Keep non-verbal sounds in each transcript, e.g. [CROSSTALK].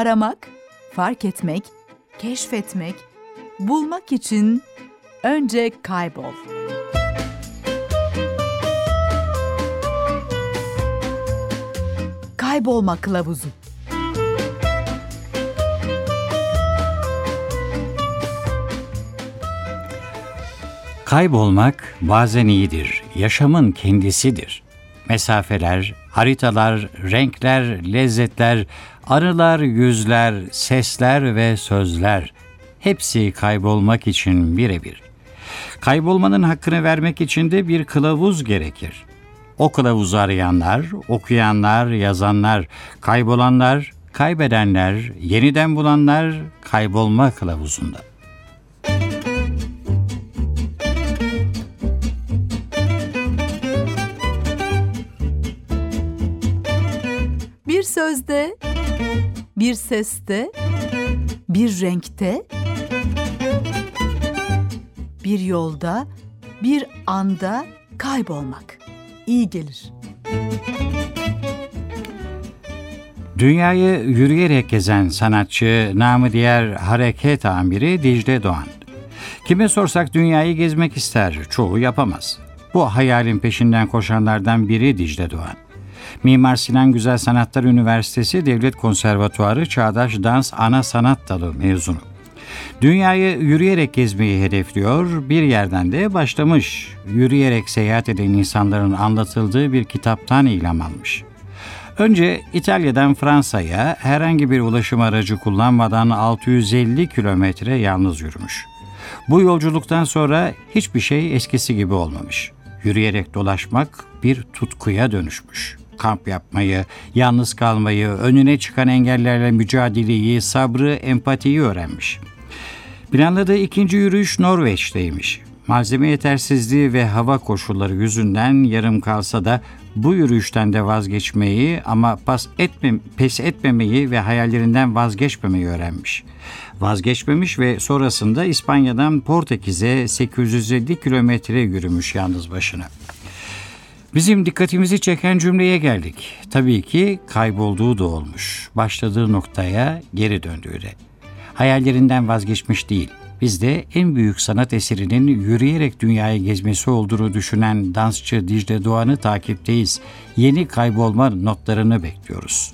Aramak, fark etmek, keşfetmek, bulmak için önce kaybol. Kaybolma kılavuzu. Kaybolmak bazen iyidir, yaşamın kendisidir. Mesafeler, haritalar, renkler, lezzetler, arılar, yüzler, sesler ve sözler hepsi kaybolmak için birebir. Kaybolmanın hakkını vermek için de bir kılavuz gerekir. O kılavuzu arayanlar, okuyanlar, yazanlar, kaybolanlar, kaybedenler, yeniden bulanlar kaybolma kılavuzunda. Bir sözde, bir seste, bir renkte, bir yolda, bir anda kaybolmak iyi gelir. Dünyayı yürüyerek gezen sanatçı, namı diğer hareket amiri Dicle Doğan. Kime sorsak dünyayı gezmek ister, çoğu yapamaz. Bu hayalin peşinden koşanlardan biri Dicle Doğan. Mimar Sinan Güzel Sanatlar Üniversitesi Devlet Konservatuarı Çağdaş Dans Ana Sanat Dalı mezunu. Dünyayı yürüyerek gezmeyi hedefliyor, bir yerden de başlamış. Yürüyerek seyahat eden insanların anlatıldığı bir kitaptan ilham almış. Önce İtalya'dan Fransa'ya herhangi bir ulaşım aracı kullanmadan 650 kilometre yalnız yürümüş. Bu yolculuktan sonra hiçbir şey eskisi gibi olmamış. Yürüyerek dolaşmak bir tutkuya dönüşmüş kamp yapmayı, yalnız kalmayı, önüne çıkan engellerle mücadeleyi, sabrı, empatiyi öğrenmiş. Planladığı ikinci yürüyüş Norveç'teymiş. Malzeme yetersizliği ve hava koşulları yüzünden yarım kalsa da bu yürüyüşten de vazgeçmeyi ama pas etme, pes etmemeyi ve hayallerinden vazgeçmemeyi öğrenmiş. Vazgeçmemiş ve sonrasında İspanya'dan Portekiz'e 850 kilometre yürümüş yalnız başına. Bizim dikkatimizi çeken cümleye geldik. Tabii ki kaybolduğu da olmuş. Başladığı noktaya geri döndüğü de. Hayallerinden vazgeçmiş değil. Biz de en büyük sanat eserinin yürüyerek dünyayı gezmesi olduğunu düşünen dansçı Dicle Doğan'ı takipteyiz. Yeni kaybolma notlarını bekliyoruz.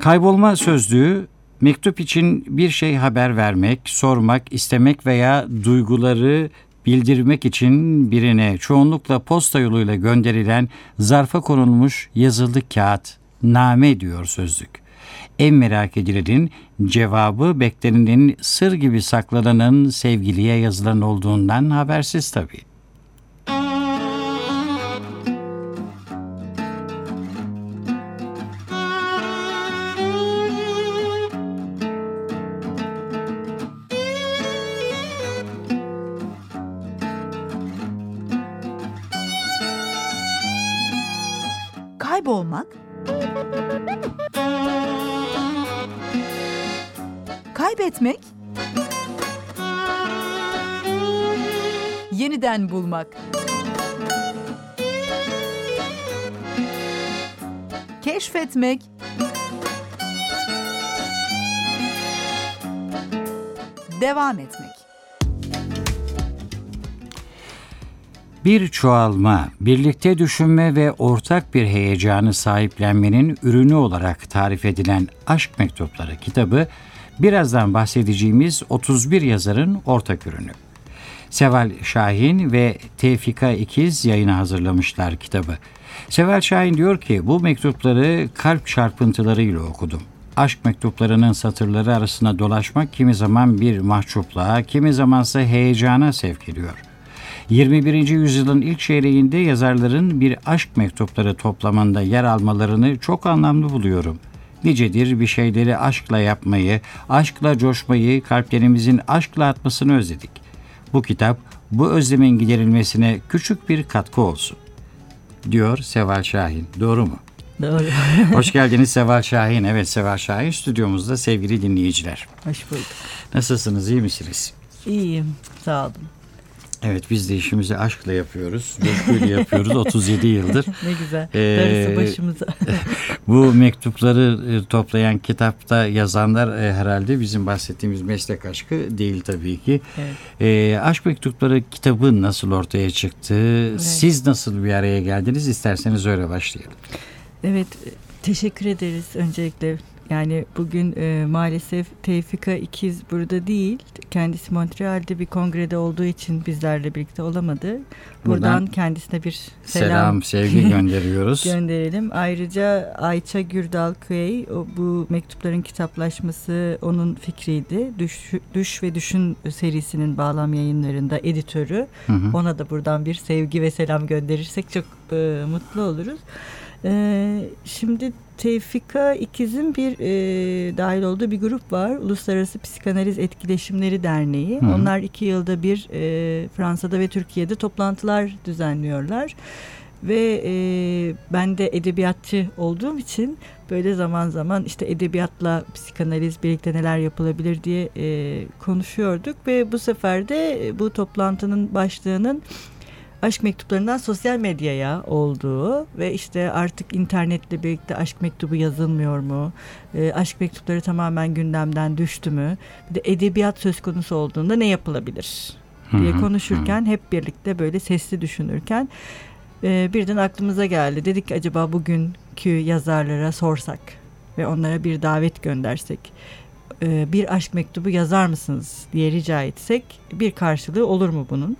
Kaybolma sözlüğü mektup için bir şey haber vermek, sormak, istemek veya duyguları bildirmek için birine çoğunlukla posta yoluyla gönderilen zarfa konulmuş yazılı kağıt, name diyor sözlük. En merak edilenin cevabı beklenenin sır gibi saklananın sevgiliye yazılan olduğundan habersiz tabii. Kaybolmak. Kaybetmek. Yeniden bulmak. Keşfetmek. Devam etmek Bir çoğalma, birlikte düşünme ve ortak bir heyecanı sahiplenmenin ürünü olarak tarif edilen Aşk Mektupları kitabı, birazdan bahsedeceğimiz 31 yazarın ortak ürünü. Seval Şahin ve Tevfika İkiz yayına hazırlamışlar kitabı. Seval Şahin diyor ki bu mektupları kalp çarpıntılarıyla okudum. Aşk mektuplarının satırları arasında dolaşmak kimi zaman bir mahcupluğa, kimi zamansa heyecana sevk ediyor. 21. yüzyılın ilk çeyreğinde yazarların bir aşk mektupları toplamında yer almalarını çok anlamlı buluyorum. Nicedir bir şeyleri aşkla yapmayı, aşkla coşmayı, kalplerimizin aşkla atmasını özledik. Bu kitap bu özlemin giderilmesine küçük bir katkı olsun. Diyor Seval Şahin. Doğru mu? Doğru. [LAUGHS] Hoş geldiniz Seval Şahin. Evet Seval Şahin stüdyomuzda sevgili dinleyiciler. Hoş bulduk. Nasılsınız? iyi misiniz? İyiyim. Sağ olun. Evet biz de işimizi aşkla yapıyoruz. [LAUGHS] Coşkuyla yapıyoruz 37 yıldır. [LAUGHS] ne güzel. Ee, Darısı başımıza. [LAUGHS] Bu mektupları e, toplayan kitapta yazanlar e, herhalde bizim bahsettiğimiz meslek aşkı değil tabii ki. Evet. E, Aşk Mektupları kitabı nasıl ortaya çıktı? Siz nasıl bir araya geldiniz? İsterseniz öyle başlayalım. Evet, teşekkür ederiz öncelikle. Yani bugün e, maalesef Tevfika ikiz burada değil. Kendisi Montreal'de bir kongrede olduğu için bizlerle birlikte olamadı. Buradan, Buradan kendisine bir Selam, selam, sevgi [LAUGHS] gönderiyoruz. gönderelim. Ayrıca Ayça Gürdal Kuyey, o, bu mektupların kitaplaşması onun fikriydi. Düş, Düş ve Düşün serisinin bağlam yayınlarında editörü. Hı hı. Ona da buradan bir sevgi ve selam gönderirsek çok e, mutlu oluruz. E, şimdi Tevfika İkiz'in bir e, dahil olduğu bir grup var. Uluslararası Psikanaliz Etkileşimleri Derneği. Hı hı. Onlar iki yılda bir e, Fransa'da ve Türkiye'de toplantılar düzenliyorlar. Ve e, ben de edebiyatçı olduğum için böyle zaman zaman işte edebiyatla psikanaliz birlikte neler yapılabilir diye e, konuşuyorduk. Ve bu sefer de e, bu toplantının başlığının aşk mektuplarından sosyal medyaya olduğu ve işte artık internetle birlikte aşk mektubu yazılmıyor mu? E, aşk mektupları tamamen gündemden düştü mü? Bir de edebiyat söz konusu olduğunda ne yapılabilir? diye konuşurken hep birlikte böyle sesli düşünürken e, birden aklımıza geldi. Dedik ki acaba bugünkü yazarlara sorsak ve onlara bir davet göndersek e, bir aşk mektubu yazar mısınız diye rica etsek bir karşılığı olur mu bunun?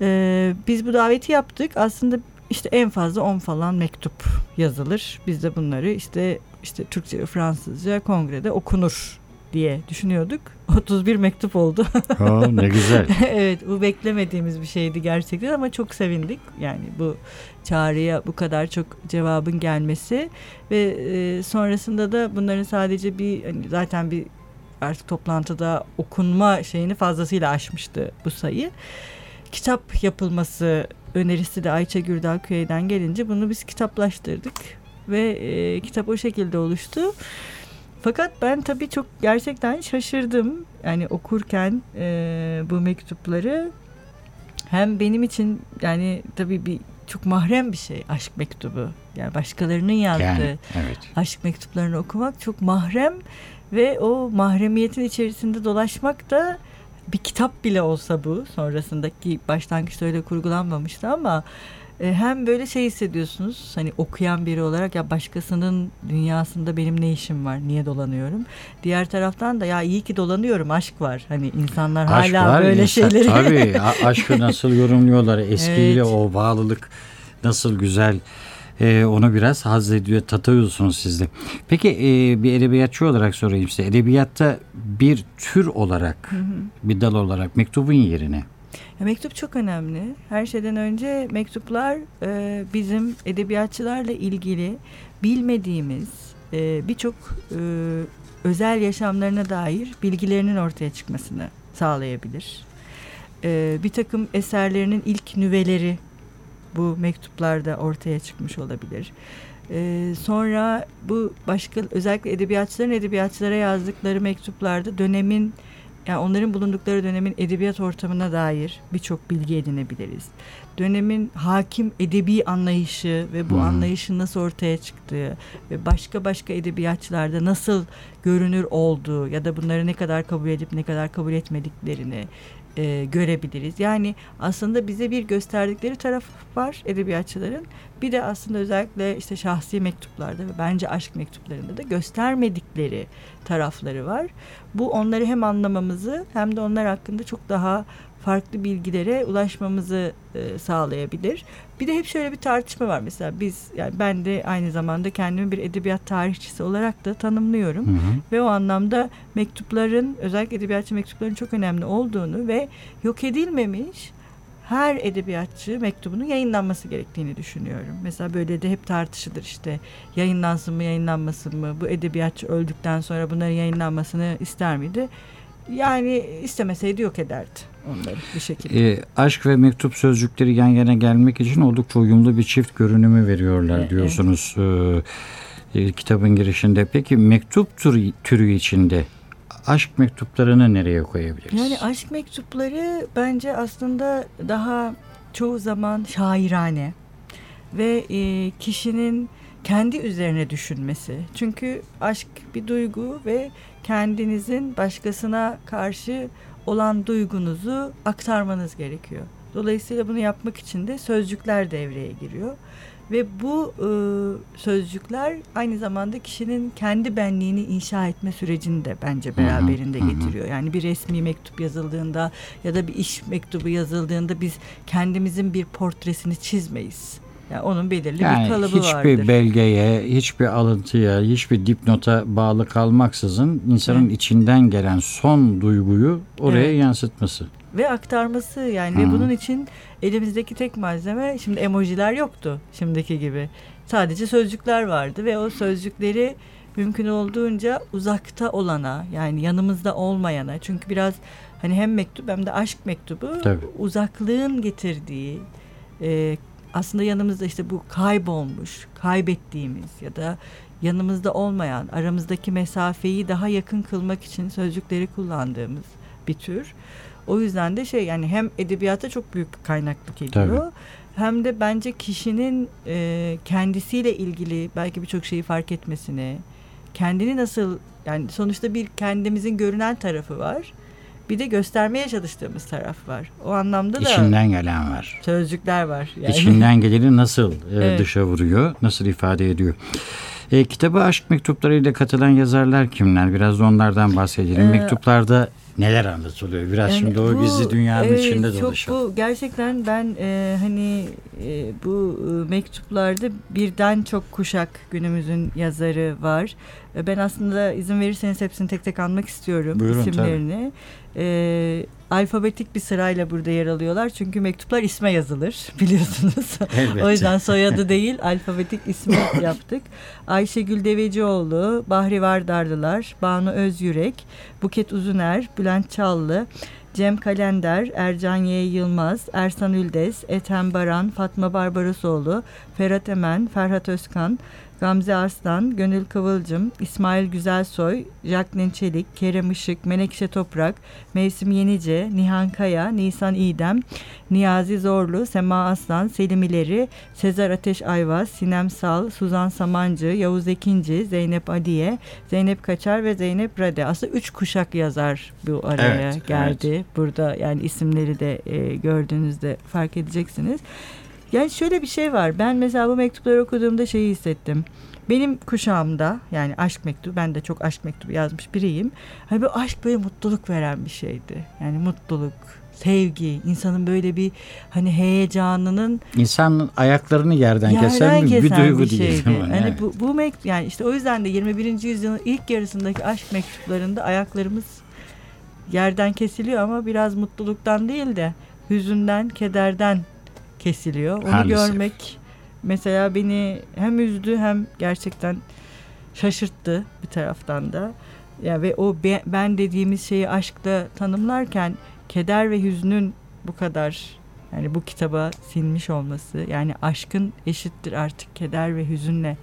E, biz bu daveti yaptık. Aslında işte en fazla 10 falan mektup yazılır. Biz de bunları işte işte Türkçe ve Fransızca kongrede okunur diye düşünüyorduk. [LAUGHS] 31 mektup oldu. Aa, ne [LAUGHS] güzel. evet bu beklemediğimiz bir şeydi gerçekten ama çok sevindik. Yani bu çağrıya bu kadar çok cevabın gelmesi ve e, sonrasında da bunların sadece bir hani zaten bir artık toplantıda okunma şeyini fazlasıyla aşmıştı bu sayı. Kitap yapılması önerisi de Ayça Gürdal Köy'den gelince bunu biz kitaplaştırdık ve e, kitap o şekilde oluştu. Fakat ben tabii çok gerçekten şaşırdım. Yani okurken e, bu mektupları hem benim için yani tabii bir çok mahrem bir şey aşk mektubu. Yani başkalarının yazdığı Yani, evet. aşk mektuplarını okumak çok mahrem ve o mahremiyetin içerisinde dolaşmak da bir kitap bile olsa bu sonrasındaki başlangıçta öyle kurgulanmamıştı ama e, hem böyle şey hissediyorsunuz hani okuyan biri olarak ya başkasının dünyasında benim ne işim var niye dolanıyorum? Diğer taraftan da ya iyi ki dolanıyorum aşk var. Hani insanlar Aşk hala var, böyle insan- şeyleri Tabii aşkı nasıl yorumluyorlar? Eskiyle [LAUGHS] Evet. o bağlılık nasıl güzel Ee, onu biraz haz ediyor tatıyorsunuz siz de. Peki e, bir edebiyatçı olarak sorayım size edebiyatta bir tür olarak bir dal olarak mektubun yerine Ya mektup çok önemli. Her şeyden önce mektuplar e, bizim edebiyatçılarla ilgili bilmediğimiz e, birçok e, özel yaşamlarına dair bilgilerinin ortaya çıkmasını sağlayabilir. E, bir takım eserlerinin ilk nüveleri bu mektuplarda ortaya çıkmış olabilir. E, sonra bu başka özellikle edebiyatçıların edebiyatçılara yazdıkları mektuplarda dönemin yani onların bulundukları dönemin edebiyat ortamına dair birçok bilgi edinebiliriz. Dönemin hakim edebi anlayışı ve bu Hmm. anlayışın nasıl ortaya çıktığı ve başka başka edebiyatçılarda nasıl görünür olduğu ya da bunları ne kadar kabul edip ne kadar kabul etmediklerini e, görebiliriz. Yani aslında bize bir gösterdikleri taraf var edebiyatçıların. Bir de aslında özellikle işte şahsi mektuplarda ve bence aşk mektuplarında da göstermedikleri tarafları var. Bu onları hem anlamamızı hem de onlar hakkında çok daha farklı bilgilere ulaşmamızı e, sağlayabilir. Bir de hep şöyle bir tartışma var mesela biz yani ben de aynı zamanda kendimi bir edebiyat tarihçisi olarak da tanımlıyorum Hı hı. ve o anlamda mektupların özellikle edebiyatçı mektupların çok önemli olduğunu ve yok edilmemiş her edebiyatçı mektubunun yayınlanması gerektiğini düşünüyorum. Mesela böyle de hep tartışılır işte yayınlansın mı yayınlanmasın mı bu edebiyatçı öldükten sonra bunların yayınlanmasını ister miydi? Yani istemeseydi yok ederdi onları bir şekilde. E, aşk ve mektup sözcükleri yan yana gelmek için oldukça uyumlu bir çift görünümü veriyorlar Evet. diyorsunuz e, e, kitabın girişinde. Peki mektup türü, türü içinde aşk mektuplarını nereye koyabiliriz? Yani aşk mektupları bence aslında daha çoğu zaman şairane ve e, kişinin kendi üzerine düşünmesi. Çünkü aşk bir duygu ve kendinizin başkasına karşı olan duygunuzu aktarmanız gerekiyor. Dolayısıyla bunu yapmak için de sözcükler devreye giriyor. Ve bu e, sözcükler aynı zamanda kişinin kendi benliğini inşa etme sürecini de bence beraberinde hı hı, getiriyor. Yani bir resmi mektup yazıldığında ya da bir iş mektubu yazıldığında biz kendimizin bir portresini çizmeyiz. Yani onun belirli yani bir kalıbı hiçbir vardır. Hiçbir belgeye, hiçbir alıntıya, hiçbir dipnota bağlı kalmaksızın insanın evet. içinden gelen son duyguyu oraya evet. yansıtması. Ve aktarması yani Hı. ve bunun için elimizdeki tek malzeme şimdi emojiler yoktu şimdiki gibi. Sadece sözcükler vardı ve o sözcükleri mümkün olduğunca uzakta olana yani yanımızda olmayana çünkü biraz hani hem mektup hem de aşk mektubu Tabii. uzaklığın getirdiği e, aslında yanımızda işte bu kaybolmuş, kaybettiğimiz ya da yanımızda olmayan, aramızdaki mesafeyi daha yakın kılmak için sözcükleri kullandığımız bir tür. O yüzden de şey yani hem edebiyata çok büyük kaynaklık ediyor. Tabii. Hem de bence kişinin e, kendisiyle ilgili belki birçok şeyi fark etmesini, kendini nasıl yani sonuçta bir kendimizin görünen tarafı var bir de göstermeye çalıştığımız taraf var. O anlamda da içinden gelen var. Sözcükler var. Yani. İçinden geleni nasıl e, evet. dışa vuruyor, nasıl ifade ediyor. E, kitabı aşk mektuplarıyla katılan yazarlar kimler? Biraz da onlardan bahsedelim. Ee, Mektuplarda neler anlatılıyor? Biraz yani şimdi o gizli dünyanın evet, içinde dolaşalım. Çok bu gerçekten ben e, hani e, bu e, mektuplarda birden çok kuşak günümüzün yazarı var. E, ben aslında izin verirseniz hepsini tek tek anmak istiyorum Buyurun, isimlerini. E, alfabetik bir sırayla burada yer alıyorlar. Çünkü mektuplar isme yazılır [LAUGHS] biliyorsunuz. o yüzden soyadı değil alfabetik ismi [LAUGHS] yaptık. Ayşegül Devecioğlu, Bahri Vardarlılar, Banu Özyürek, Buket Uzuner, Bülent Çallı, Cem Kalender, Ercan Y. Yılmaz, Ersan Üldes, Ethem Baran, Fatma Barbarosoğlu, Ferhat Emen, Ferhat Özkan, Gamze Arslan, Gönül Kıvılcım, İsmail Güzelsoy, Jacqueline Çelik, Kerem Işık, Menekşe Toprak, Mevsim Yenice, Nihan Kaya, Nisan İdem, Niyazi Zorlu, Sema Aslan, Selim İleri, Sezar Ateş Ayvaz, Sinem Sal, Suzan Samancı, Yavuz Ekinci, Zeynep Adiye, Zeynep Kaçar ve Zeynep Rade. Aslında üç kuşak yazar bu araya evet, geldi. Evet. Burada yani isimleri de e, gördüğünüzde fark edeceksiniz. Yani şöyle bir şey var. Ben mesela bu mektupları okuduğumda şeyi hissettim. Benim kuşağımda yani aşk mektubu ben de çok aşk mektubu yazmış biriyim. Hani bu aşk böyle mutluluk veren bir şeydi. Yani mutluluk, sevgi, insanın böyle bir hani heyecanının insanın ayaklarını yerden, yerden kesen, bir, bir duygu bir şeydi. Yani, yani bu bu mektup yani işte o yüzden de 21. yüzyılın ilk yarısındaki aşk mektuplarında ayaklarımız yerden kesiliyor ama biraz mutluluktan değil de hüzünden, kederden kesiliyor. Onu Maalesef. görmek mesela beni hem üzdü hem gerçekten şaşırttı bir taraftan da. Ya ve o ben dediğimiz şeyi aşkla tanımlarken keder ve hüznün bu kadar yani bu kitaba sinmiş olması yani aşkın eşittir artık keder ve hüzünle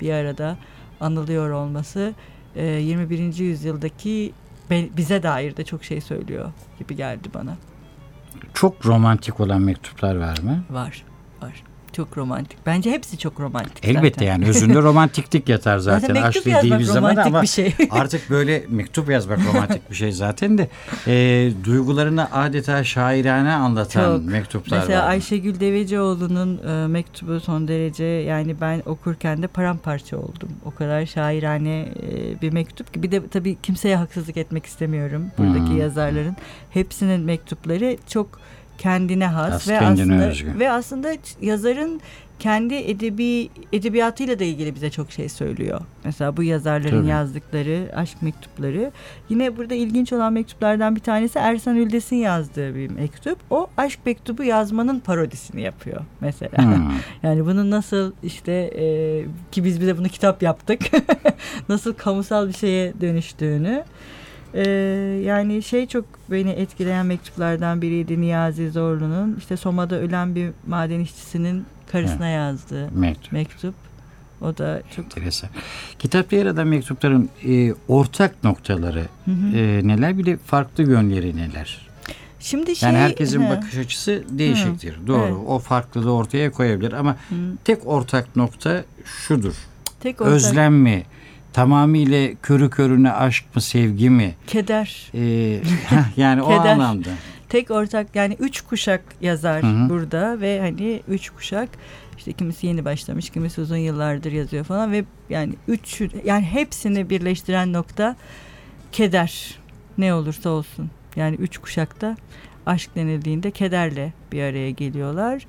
bir arada anılıyor olması 21. yüzyıldaki bize dair de çok şey söylüyor gibi geldi bana. Çok romantik olan mektuplar var mı? Var, var. Çok romantik. Bence hepsi çok romantik. Elbette zaten. yani özünde romantiklik yatar zaten. zaten Aşk dediğimiz zaman ama bir şey. [LAUGHS] artık böyle mektup yazmak romantik bir şey zaten de e, duygularını adeta şairane anlatan çok. mektuplar Mesela var. Ayşegül Devecioğlu'nun e, mektubu son derece yani ben okurken de paramparça oldum. O kadar şairane e, bir mektup ki bir de tabii kimseye haksızlık etmek istemiyorum buradaki hmm. yazarların. Hepsinin mektupları çok kendine has As, ve aslında özgü. ve aslında yazarın kendi edebi edebiyatıyla da ilgili bize çok şey söylüyor. Mesela bu yazarların Tabii. yazdıkları aşk mektupları. Yine burada ilginç olan mektuplardan bir tanesi Ersan Üldes'in yazdığı bir mektup. O aşk mektubu yazmanın parodisini yapıyor mesela. Hmm. [LAUGHS] yani bunun nasıl işte e, ki biz bize bunu kitap yaptık. [LAUGHS] nasıl kamusal bir şeye dönüştüğünü ee, yani şey çok beni etkileyen mektuplardan biriydi Niyazi Zorlu'nun. işte Soma'da ölen bir maden işçisinin karısına evet. yazdığı mektup. mektup. O da çok enteresan. Kitapta yer alan mektupların e, ortak noktaları hı hı. E, neler bir de farklı yönleri neler? Şimdi şey, yani herkesin he. bakış açısı değişiktir. Hı. Doğru. Evet. O farklılığı ortaya koyabilir ama hı. tek ortak nokta şudur. Tek ortak... Özlem mi? Tamamıyla körü körüne aşk mı, sevgi mi? Keder. Ee, [LAUGHS] yani o Keder. anlamda. Tek ortak yani üç kuşak yazar Hı-hı. burada ve hani üç kuşak işte kimisi yeni başlamış, kimisi uzun yıllardır yazıyor falan ve yani üç yani hepsini birleştiren nokta keder. Ne olursa olsun. Yani üç kuşakta aşk denildiğinde kederle bir araya geliyorlar.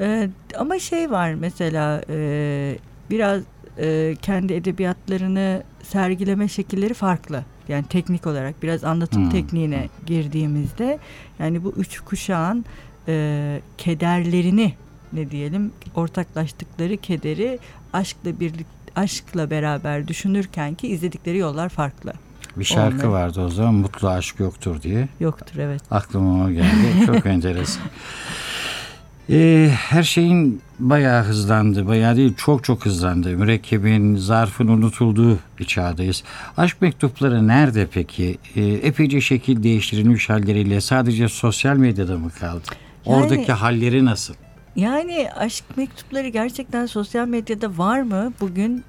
Ee, ama şey var mesela e, biraz e, kendi edebiyatlarını sergileme şekilleri farklı. Yani teknik olarak biraz anlatım hmm. tekniğine girdiğimizde yani bu üç kuşağın e, kederlerini ne diyelim ortaklaştıkları kederi aşkla birlik aşkla beraber düşünürken ki izledikleri yollar farklı. Bir şarkı Onları. vardı o zaman mutlu aşk yoktur diye. Yoktur evet. Aklıma o geldi. [LAUGHS] Çok enteresan. Ee, her şeyin bayağı hızlandı. Bayağı değil çok çok hızlandı. Mürekkebin, zarfın unutulduğu bir çağdayız. Aşk mektupları nerede peki? Ee, epeyce şekil değiştirilmiş halleriyle sadece sosyal medyada mı kaldı? Yani, Oradaki halleri nasıl? Yani aşk mektupları gerçekten sosyal medyada var mı bugün?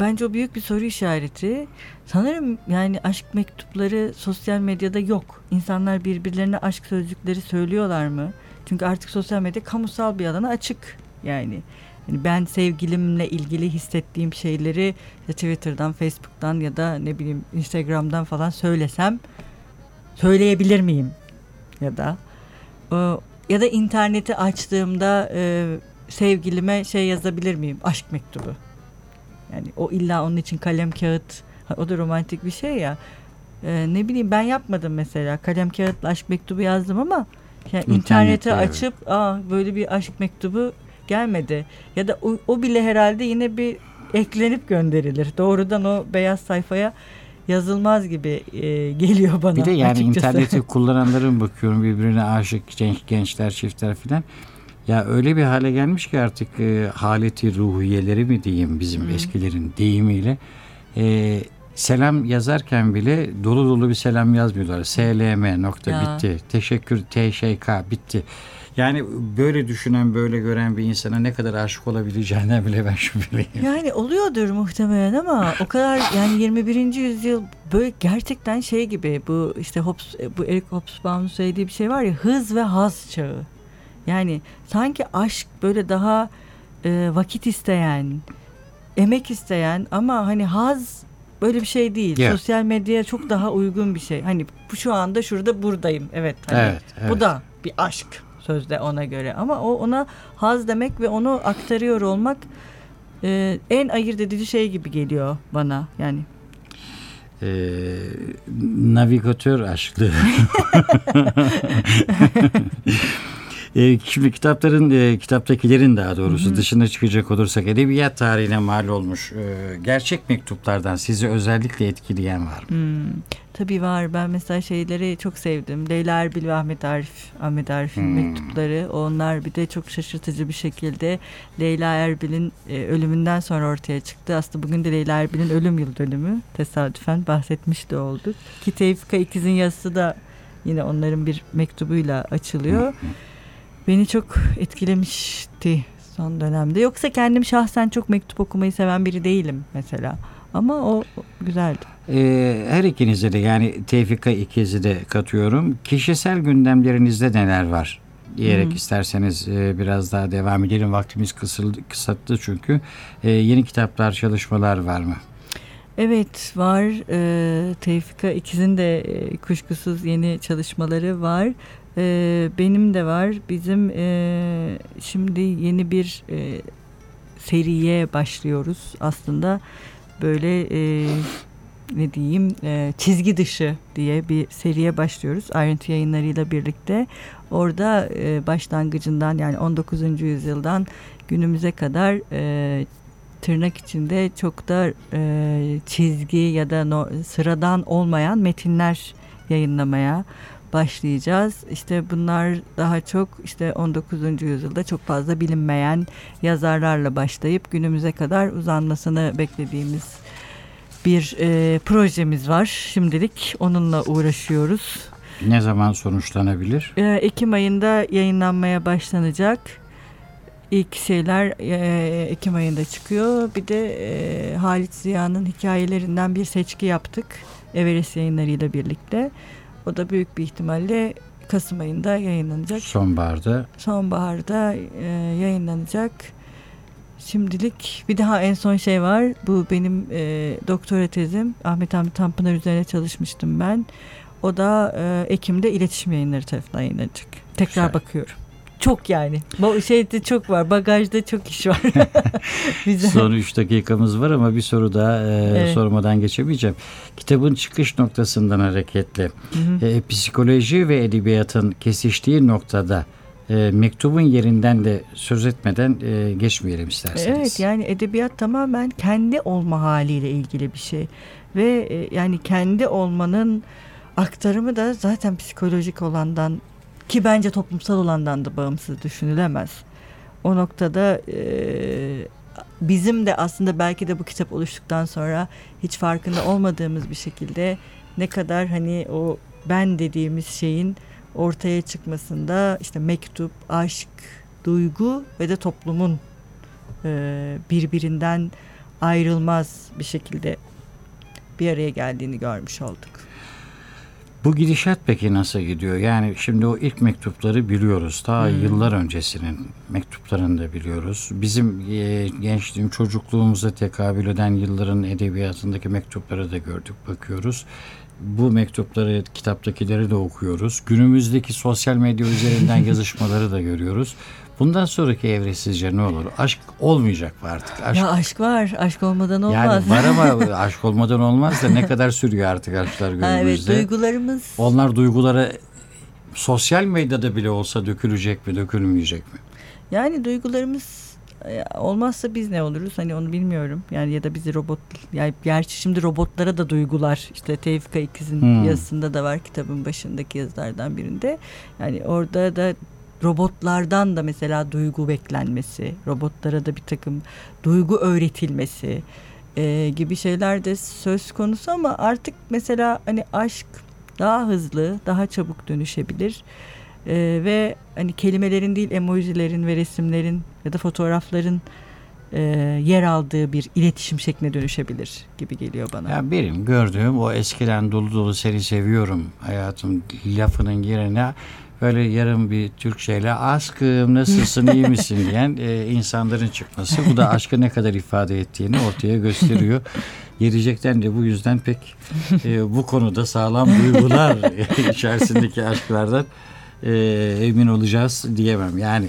Bence o büyük bir soru işareti. Sanırım yani aşk mektupları sosyal medyada yok. İnsanlar birbirlerine aşk sözcükleri söylüyorlar mı? Çünkü artık sosyal medya kamusal bir alana açık. Yani yani ben sevgilimle ilgili hissettiğim şeyleri Twitter'dan, Facebook'tan ya da ne bileyim Instagram'dan falan söylesem söyleyebilir miyim? Ya da o, ya da interneti açtığımda e, sevgilime şey yazabilir miyim? Aşk mektubu. Yani o illa onun için kalem kağıt o da romantik bir şey ya. E, ne bileyim ben yapmadım mesela. Kalem kağıtla aşk mektubu yazdım ama yani internete evet. açıp aa böyle bir aşk mektubu gelmedi. Ya da o, o bile herhalde yine bir eklenip gönderilir. Doğrudan o beyaz sayfaya yazılmaz gibi e, geliyor bana. Bir de yani açıkçası. interneti [LAUGHS] kullananların bakıyorum birbirine aşık genç, gençler çiftler filan. Ya öyle bir hale gelmiş ki artık e, haleti ruhiyeleri mi diyeyim bizim hmm. eskilerin deyimiyle. E, selam yazarken bile dolu dolu bir selam yazmıyorlar. SLM nokta ya. bitti. Teşekkür TŞK bitti. Yani böyle düşünen, böyle gören bir insana ne kadar aşık olabileceğinden bile ben şüpheliyim. Yani oluyordur muhtemelen ama o kadar yani 21. yüzyıl böyle gerçekten şey gibi bu işte Hobbes, bu Eric Hobsbawm'ın söylediği bir şey var ya hız ve haz çağı. Yani sanki aşk böyle daha e, vakit isteyen, emek isteyen ama hani haz böyle bir şey değil. Yeah. Sosyal medyaya çok daha uygun bir şey. Hani bu şu anda şurada buradayım. Evet. Hani evet, evet. Bu da bir aşk sözde ona göre ama o ona haz demek ve onu aktarıyor olmak e, en ayırt edici şey gibi geliyor bana yani. Ee, navigatör aşkı. [LAUGHS] [LAUGHS] E, şimdi kitapların, e, kitaptakilerin daha doğrusu Hı-hı. dışına çıkacak olursak edebiyat tarihine mal olmuş e, gerçek mektuplardan sizi özellikle etkileyen var mı? Hmm, tabii var. Ben mesela şeyleri çok sevdim. Leyla Erbil ve Ahmet Arif, Ahmet Arif'in hmm. mektupları. Onlar bir de çok şaşırtıcı bir şekilde Leyla Erbil'in e, ölümünden sonra ortaya çıktı. Aslında bugün de Leyla Erbil'in ölüm yıl dönümü. Tesadüfen bahsetmiş de olduk. Ki Tevfika İkiz'in yazısı da yine onların bir mektubuyla açılıyor. Hmm beni çok etkilemişti son dönemde. Yoksa kendim şahsen çok mektup okumayı seven biri değilim mesela. Ama o güzeldi. Ee, her ikinize de yani Tevfika ikizi de katıyorum. Kişisel gündemlerinizde neler var? diyerek hmm. isterseniz e, biraz daha devam edelim. Vaktimiz kısıldı, kısalttı çünkü. E, yeni kitaplar, çalışmalar var mı? Evet var. E, Tevfika ikizin de e, kuşkusuz yeni çalışmaları var. E, benim de var. Bizim e, şimdi yeni bir e, seriye başlıyoruz. Aslında böyle e, ne diyeyim e, çizgi dışı diye bir seriye başlıyoruz. Ayrıntı yayınlarıyla birlikte. Orada e, başlangıcından yani 19. yüzyıldan günümüze kadar e, tırnak içinde çok da e, çizgi ya da no, sıradan olmayan metinler yayınlamaya başlayacağız. İşte bunlar daha çok işte 19. yüzyılda çok fazla bilinmeyen yazarlarla başlayıp günümüze kadar uzanmasını beklediğimiz bir e, projemiz var. Şimdilik onunla uğraşıyoruz. Ne zaman sonuçlanabilir? E, Ekim ayında yayınlanmaya başlanacak. İlk şeyler e, Ekim ayında çıkıyor. Bir de e, Halit Ziya'nın hikayelerinden bir seçki yaptık. Everest yayınlarıyla birlikte. O da büyük bir ihtimalle Kasım ayında yayınlanacak. Sonbaharda. Sonbaharda e, yayınlanacak. Şimdilik bir daha en son şey var. Bu benim e, doktora tezim. Ahmet Hamdi Tanpınar üzerine çalışmıştım ben. O da e, Ekim'de iletişim yayınları tarafından yayınlanacak. Tekrar Güzel. bakıyorum. Çok yani. Bu şeyde çok var. Bagajda çok iş var. [LAUGHS] Son 3 dakikamız var ama bir soru daha e, Evet. sormadan geçemeyeceğim. Kitabın çıkış noktasından hareketle Hı hı. e, psikoloji ve edebiyatın kesiştiği noktada e, mektubun yerinden de söz etmeden e, geçmeyelim isterseniz. Evet yani edebiyat tamamen kendi olma haliyle ilgili bir şey. Ve e, yani kendi olmanın aktarımı da zaten psikolojik olandan ki bence toplumsal olandan da bağımsız düşünülemez. O noktada e, bizim de aslında belki de bu kitap oluştuktan sonra hiç farkında olmadığımız bir şekilde ne kadar hani o ben dediğimiz şeyin ortaya çıkmasında işte mektup, aşk, duygu ve de toplumun e, birbirinden ayrılmaz bir şekilde bir araya geldiğini görmüş olduk. Bu gidişat peki nasıl gidiyor? Yani şimdi o ilk mektupları biliyoruz. Ta Hmm. yıllar öncesinin mektuplarını da biliyoruz. Bizim e, gençliğim, çocukluğumuza tekabül eden yılların edebiyatındaki mektupları da gördük, bakıyoruz. Bu mektupları, kitaptakileri de okuyoruz. Günümüzdeki sosyal medya üzerinden [LAUGHS] yazışmaları da görüyoruz. Bundan sonraki evre sizce ne olur? Aşk olmayacak mı artık? Aşk Ya aşk var, aşk olmadan olmaz. yani var ama [LAUGHS] aşk olmadan olmaz da ne kadar sürüyor artık aşklar Ha, evet, günümüzde? duygularımız Onlar duygulara sosyal medyada bile olsa dökülecek mi, dökülmeyecek mi? Yani duygularımız e, olmazsa biz ne oluruz hani onu bilmiyorum. Yani ya da bizi robot yani gerçi şimdi robotlara da duygular işte Tevfika İkiz'in Hmm. yazısında da var kitabın başındaki yazılardan birinde. Yani orada da robotlardan da mesela duygu beklenmesi, robotlara da bir takım duygu öğretilmesi e, gibi şeyler de söz konusu ama artık mesela hani aşk daha hızlı, daha çabuk dönüşebilir. Ee, ve hani kelimelerin değil emojilerin ve resimlerin ya da fotoğrafların e, yer aldığı bir iletişim şekline dönüşebilir gibi geliyor bana. Ya benim gördüğüm o eskiden dolu dolu seni seviyorum hayatım lafının yerine böyle yarım bir Türkçeyle aşkım nasılsın iyi misin [LAUGHS] diyen e, insanların çıkması. Bu da aşkı ne kadar ifade ettiğini ortaya gösteriyor. Gelecekten de bu yüzden pek e, bu konuda sağlam duygular [LAUGHS] içerisindeki aşklardan e, emin olacağız diyemem. Yani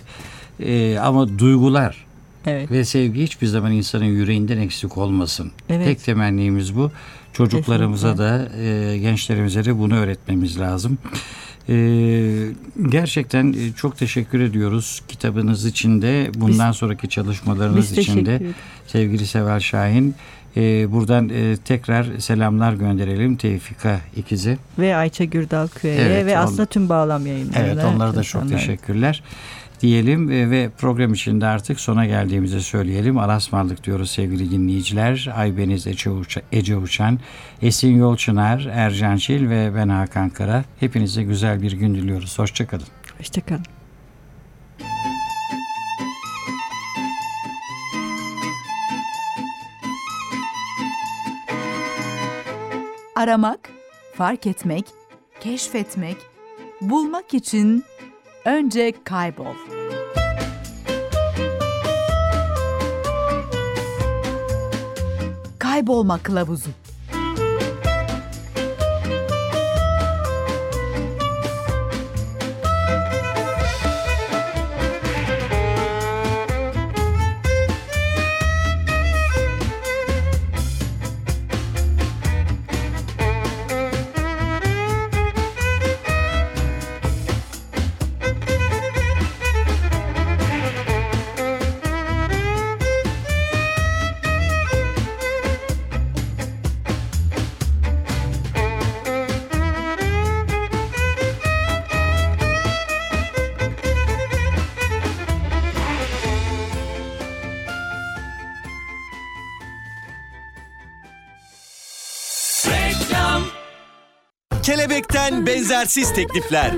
e, ama duygular Evet. ve sevgi hiçbir zaman insanın yüreğinden eksik olmasın. Evet. Tek temennimiz bu. Çocuklarımıza da e, gençlerimize de bunu öğretmemiz lazım. E, gerçekten e, çok teşekkür ediyoruz kitabınız için de bundan sonraki çalışmalarınız Biz için de sevgili Seval Şahin. E, buradan e, tekrar selamlar gönderelim Tevfika ikizi. Ve Ayça Gürdal Küre'ye Evet, ve on- aslında tüm bağlam yayınlarına. Evet onlara da çok insanlara. teşekkürler diyelim ve program içinde artık sona geldiğimizi söyleyelim. Alasmanlık diyoruz sevgili dinleyiciler. Aybeniz Ece, Uça, Ece Uçan, Esin Yolçınar, Ercan Çil ve ben Hakan Kara. Hepinize güzel bir gün diliyoruz. Hoşçakalın. Hoşçakalın. Aramak, fark etmek, keşfetmek, bulmak için önce kaybol. Kaybolma kılavuzu. Kelebekten benzersiz teklifler.